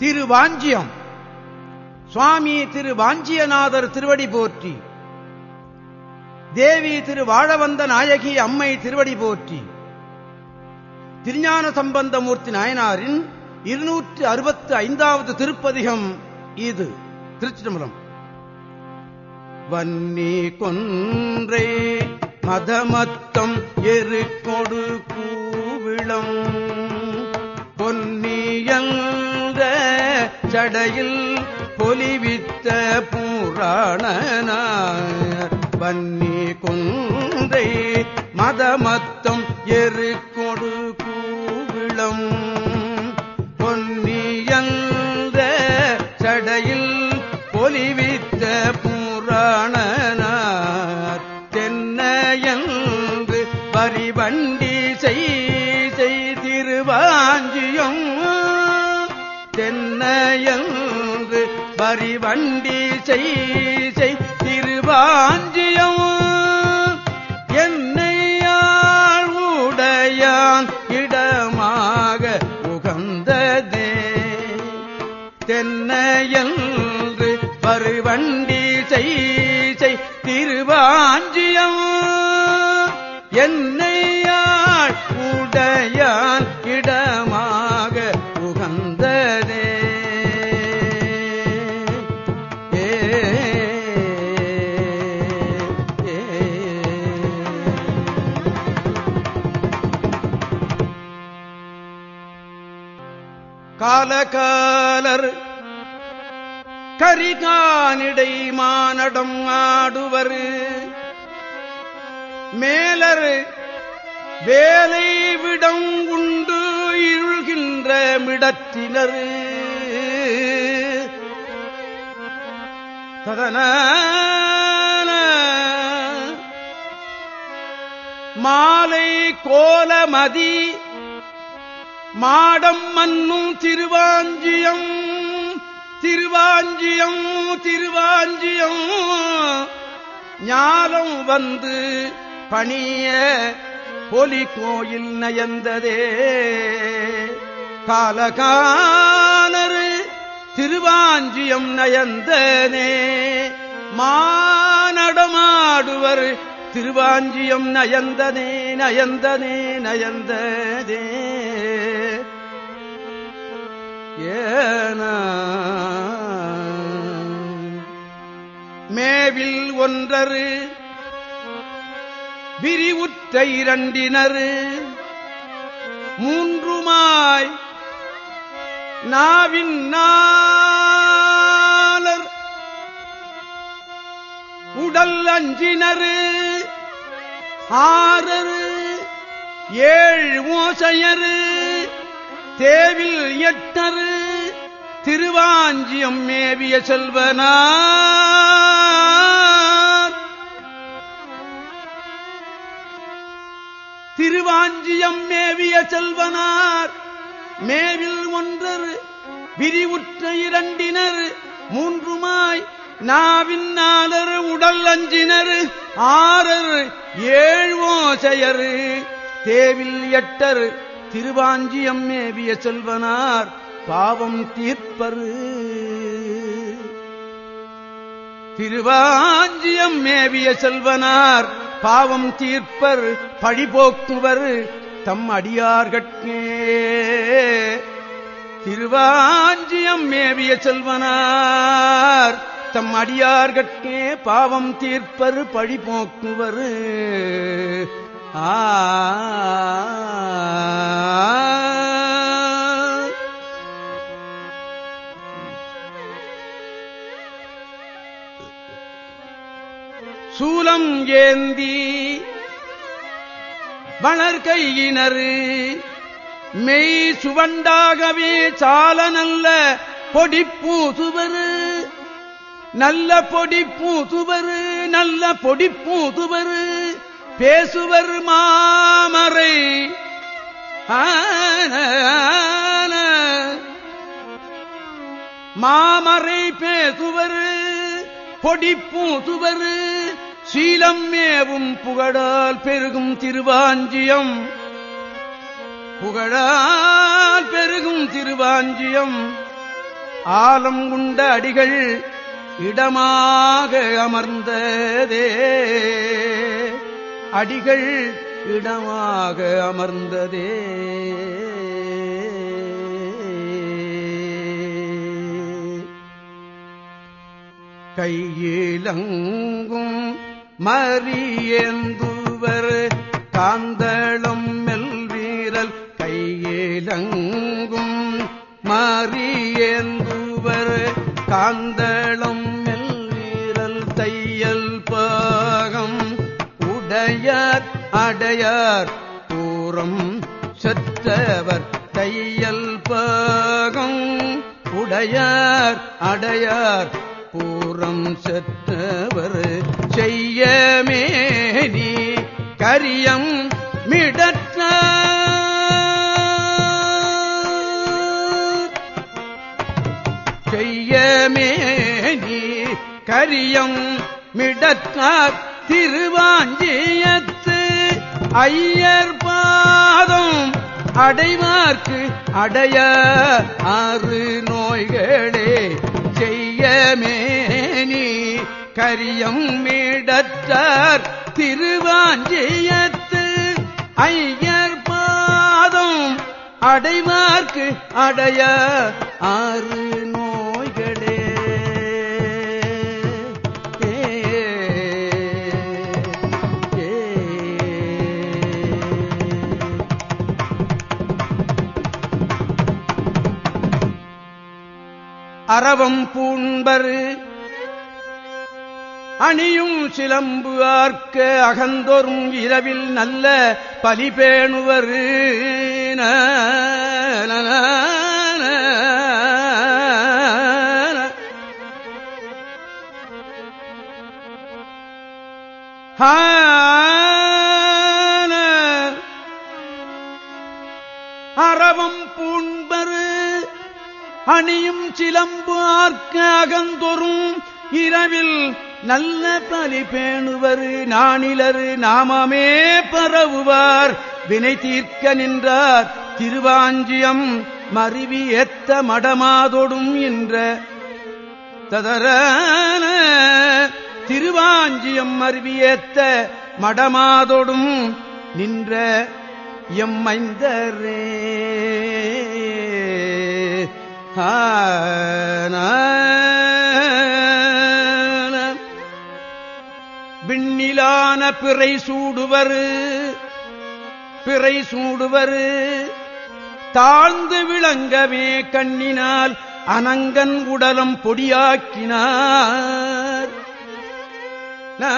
திருவாஞ்சியம். சுவாமி திரு வாஞ்சியநாதர் திருவடி போற்றி. தேவி திரு வாழவந்த நாயகி அம்மை திருவடி போற்றி. திருஞான சம்பந்தமூர்த்தி நாயனாரின் இருநூற்று அறுபத்து ஐந்தாவது திருப்பதிகம் இது. திருச்சிதம்பரம் வன்னி கொன்றே மதமத்தம் எருக்கொடு கூவிளம். சடையில் பொலிவித்த பூராணனார் வன்னி குந்தை மதமத்தம் எருக்கொடு மாறி வண்டி செய் திருவாஞ்சியம். என்னையாள் உடையான் இடமாக உகந்ததே. தென்னையன்று பருவண்டி செய் திருவாஞ்சியம். என்னை காலகாலர் கரிகானிடை மானடம் ஆடுவர். மேலர் வேலை விடம் உண்டு இருள்கின்ற மிடத்தினர். ததன மாலை கோலமதி மாடம் மன்னும் திருவாஞ்சியம் திருவாஞ்சியம் திருவாஞ்சியம். ஞானம் வந்து பணிய பொலி கோயில் நயந்ததே. காலகாலர் திருவாஞ்சியம் நயந்தனே. மானடமாடுவர் திருவாஞ்சியம் நயந்தனே நயந்தனே நயந்ததே. ஏன? மேவில் ஒன்றரு விரிவுற்ற இரண்டினரு மூன்றுமாய் நாவின் நாளர் உடல் அஞ்சினரு ஆறரு ஏழு மோசையரு தேவில் எட்டரு திருவாஞ்சியம் மேவிய செல்வனார். திருவாஞ்சியம் மேவிய செல்வனார். மேவில் ஒன்றர் விரிவுற்ற இரண்டினர் மூன்றுமாய் நாவின் நாலர் உடல் அஞ்சினர் ஆறர் ஏழ்வோசையர் தேவில் எட்டர் திருவாஞ்சியம் மேவிய செல்வனார் பாவம் தீர்ப்பரு. திருவாஞ்சியம் மேவிய செல்வனார் பாவம் தீர்ப்பர் பழிபோக்குவர் தம் அடியார்கட்கே. திருவாஞ்சியம் மேவிய செல்வனார் தம் அடியார்கட்கே பாவம் தீர்ப்பர் பழிபோக்குவர். போக்குவர் சூலம் ஏந்தி வளர்கையினரு. மெய் சுவண்டாகவே சால நல்ல பொடிப்பூசுவரு நல்ல பொடிப்பூசுவரு நல்ல பொடிப்பூசுவரு பேசுவர் மாமரை ஆன, ஆன. மாமரை பேசுவரு பொடிப்பூசுவரு சீலம் மேவும் புகழால் பெருகும் திருவாஞ்சியம். புகழால் பெருகும் திருவாஞ்சியம். ஆலம் உண்ட அடிகள் இடமாக அமர்ந்ததே. அடிகள் இடமாக அமர்ந்ததே. கையிலங்கும் மரியந்துவர் காந்தளம் அடையார் பூரம் செற்றவர் தையல் பாகம். உடையார் அடையார் பூரம் செற்றவர் செய்யமேனி கரியம் மிடற்ற. செய்யமேனி கரியம் மிடற்றார் திருவாஞ்சி ஐயர் பாதம் அடைவார்க்கு அடைய ஆறு நோய்களே செய்யமேனி கரியம் மீடற்றார் திருவாஞ்சியத்து ஐயர் பாதம் அடைவார்க்கு அடைய ஆறு அரவம் பூண்பர். அணியும் சிலம்பு ஆர்க்க அகந்தொரும் இரவில் நல்ல பலி பேணுவர் அறவம் பூண்பரு. அணியும் சிலம்பு ஆர்க்க அகந்தொரும் இரவில் நல்ல பலி பேணுவர் நானிலரு நாமமே பரவுவார். வினை தீர்க்க நின்றார் திருவாஞ்சியம் மருவி ஏத்த மடமாதொடும் என்ற ததரான திருவாஞ்சியம் மருவியேத்த மடமாதொடும் நின்ற எம்மைந்தரே விண்ணிலான பிறை சூடுவர் பிறை சூடுவர். தாழ்ந்து விளங்கவே கண்ணினால் அனங்கன் உடலம் பொடியாக்கினார். நா,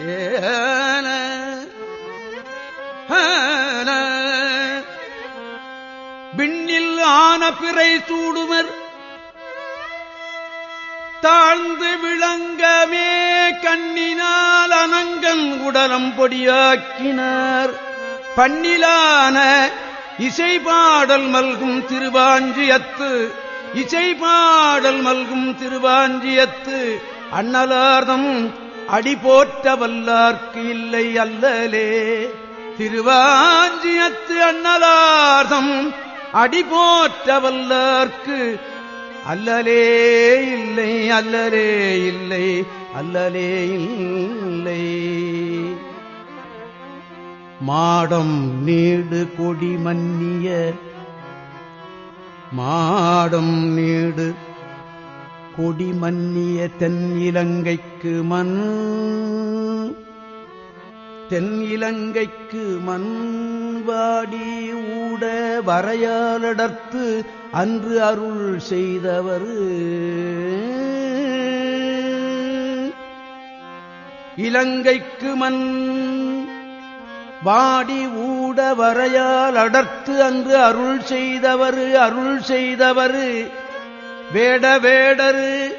ஏன, ஆன. ஆன பிறை சூடுமர் தாழ்ந்து விளங்கமே கண்ணினால் அனங்கன் உடலம் பொடியாக்கினார் பண்ணிலான இசை பாடல் மல்கும் திருவாஞ்சியத்து இசை பாடல் மல்கும் திருவாஞ்சியத்து அண்ணலார்தம் அடி போற்ற வல்லார்க்கு இல்லை அல்லலே திருவாஞ்சியத்து அண்ணலார்தம் அடிபோற்ற வல்லார்க்கு அல்லலே இல்லை அல்லலே இல்லை அல்லலே இல்லை. மாடம் நீடு கொடி மன்னிய மாடம் நீடு கொடி மன்னிய தென் இலங்கைக்கு மன் தென் இலங்கைக்கு மண்வாடி ஊட வரையாலடர்த்து அன்று அருள் செய்தவர். இலங்கைக்கு மண் வாடி ஊட வரையால் அடர்த்து அன்று அருள் செய்தவர் அருள் செய்தவர். வேட வேடரு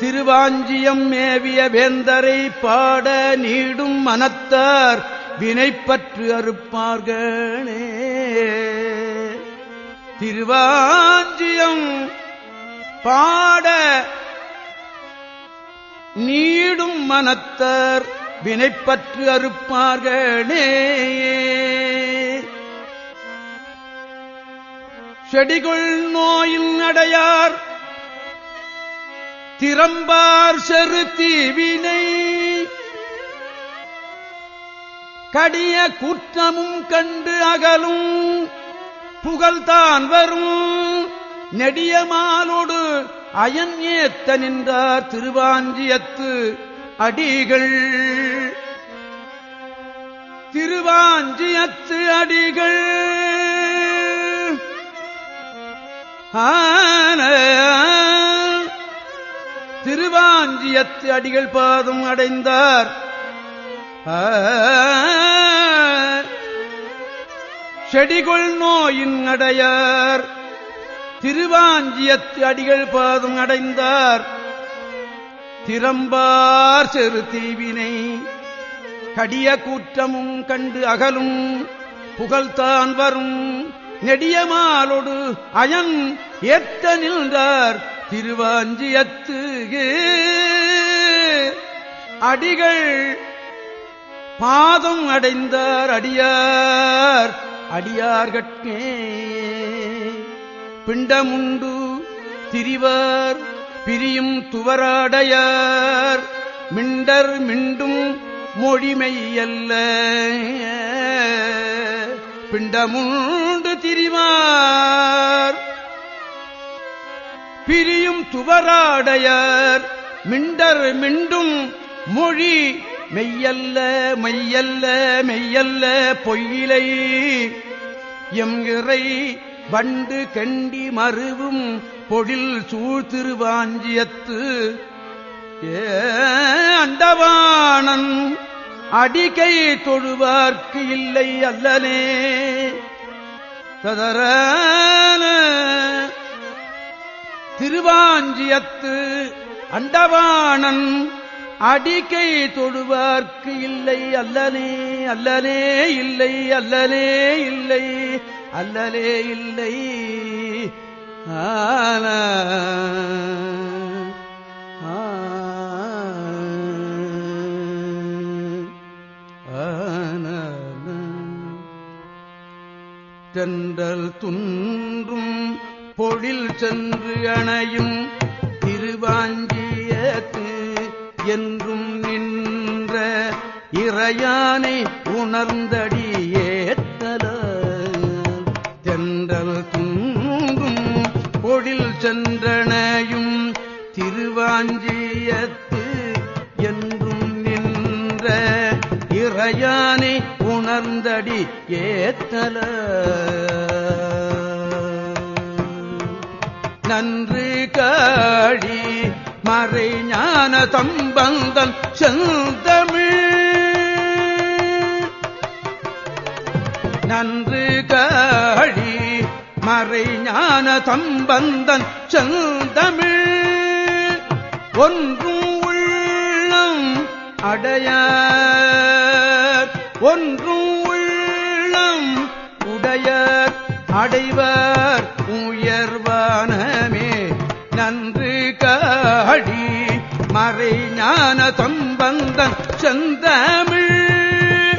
திருவாஞ்சியம் மேவிய வேந்தரை பாட நீடும் மனத்தார் வினைப்பற்று அறுப்பார்களே. திருவாஞ்சியம் பாட நீடும் மனத்தார் வினைப்பற்று அறுப்பார்களே. செடிகொள் நோயில் அடையார் திறம்பார் செரு தீவினை. கடிய குற்றமும் கண்டு அகலும். புகழ்தான் வரும். நெடியமாலோடு அயன் ஏத்த நின்றார் திருவாஞ்சியத்து அடிகள். திருவாஞ்சியத்து அடிகள். ஆன திருவாஞ்சியத்து அடிகள் பாதம் அடைந்தார். செடிகொள் நோயின் அடையார். திருவாஞ்சியத்து அடிகள் பாதம் அடைந்தார். திறம்பார் செரு தீவினை கடிய கூற்றமும் கண்டு அகலும் புகழ்தான் வரும் நெடியமாலொடு அயன் ஏத்த நின்றார். திருவாஞ்சியத்து அடிகள் பாதம் அடைந்தார் அடியார் அடியார்கட்கே பிண்டமுண்டு திரிவார் பிரியும் துவராடையார் மிண்டர் மிண்டும் மொழிமையல்ல. பிண்டமுண்டு திரிவார் பிரியும் துவராடையார். மிண்டர் மிண்டும் மொழி மெய்யல்ல மெய்யல்ல மெய்யல்ல பொய்யிலை. எம் இறை வண்டு கண்டி மறுவும் பொழில் சூழ் திருவாஞ்சியத்து. ஏ அண்டவானன் அடிகை தொழுவார்க்கு இல்லை அல்லனே. ததர திருவாஞ்சியத்து அண்டவாணன் அடிக்கை தொடுவார்க்கு இல்லை அல்லலே அல்லலே இல்லை அல்லலே இல்லை அல்லலே இல்லை ஆன தென்றல் துன் தொழில் சென்று அணையும் திருவாஞ்சியத்து என்றும் நின்ற இறையானை உணர்ந்தடியேத்தல தென்றல் துங்கும் பொழில் சென்றனையும் திருவாஞ்சியத்து என்றும் நின்ற இறையானை உணர்ந்தடி ஏத்தல. நன்று காடி மறை ஞான தம்பந்தன் செந்தமிழ். நன்று காடி மறை ஞான தம்பந்தன் செந்தமிழ். ஒன்றும் உள்ளம் அடைய ஒன்றும் உள்ளம் உடையர் அடைவர் மறை ஞான தம்பந்தன் செந்தமிழ்.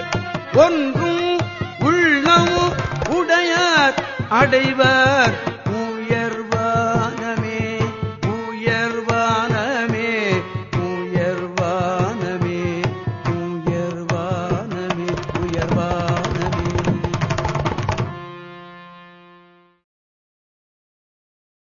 ஒன்றும் உள்ளமும் உடையார் அடைவார்.